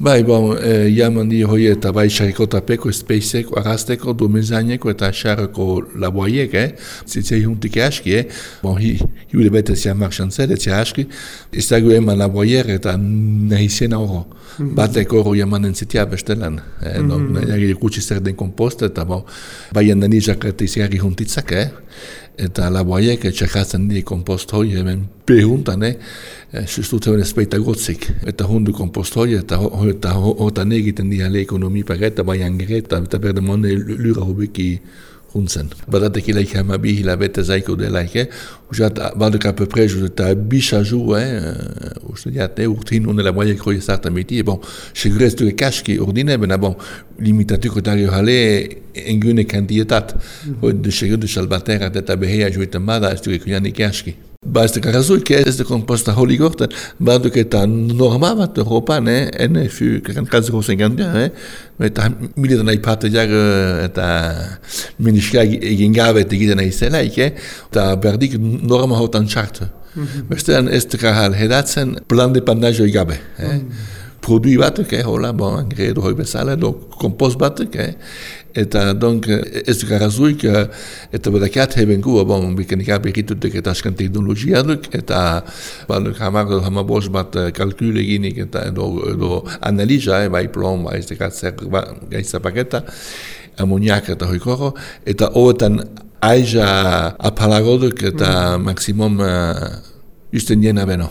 Bai, bon, e, jaman di hoi eta bai xarikotapeko, espeizeko, arrasteko, domenzaineko eta xarreko laboaiek, eh? Zitzei huntik aski, eh? Bon, hi, hiule bete zian marxan zer, etzia aski. Ez dago eman laboaier eta nahi zen horro. Mm -hmm. Batek horro jaman entzitia bestelan. Eh? Mm -hmm. Kutsi zer den kompost eta bon, bai handan izak eta izigarri huntitzak, eh? Eta laboaiek etxakatzen di kompost hoi hemen behuntan, eh? Sustutzen ben espeita gotzik. Eta hundu kompost hoi, eta hotan egiten di ale ekonomi paketa, bai angereta, eta berde monde lura hobeki Hunsen. Badatek ilaika mabi ilavet zaiko de laike, eh? ou jat vadek à peu près, je ta bichajou, hein, eh? euh, ou je dis ate, eh? ou tin on la moye croye sarta meti, et bon, chez grès de cash qui ordine, ben bon, limitatu que t'arrive hale, engune candietat, mm-hmm. de chez de chalbater à teta behe à jouer tamada, est-ce que y'a ni cash qui. Duk arrazuik, ez duk komposta holi gortan, ba duk eta norma bat Europan, eh? fu, kakan kaziko zen gandia, eh? eta militan nahi pate jar eta miniska egin gabe eta egiten nahi zelaik, eh? eta berdik norma hotan txartu. Mm -hmm. Bestean ez ahal hedatzen plan de pandajo gabe. Eh? Mm -hmm. Produi batuk, eh? hola, bon, angredo hoi bezala, do kompost batuk, eh? Eta donc ez duk arrazuik, eta badakat heben gu, bon, bikanik abe egitutek eta askan teknologia duk, eta baduk hamar, hamar bos bat kalkul eginik, eta edo, edo analiza, eh, bai plom, bai ez dekat zer, ba, gaitza amoniak eta hoikoro, eta hoetan aiza apalagoduk eta maximum uh, usten jena beno.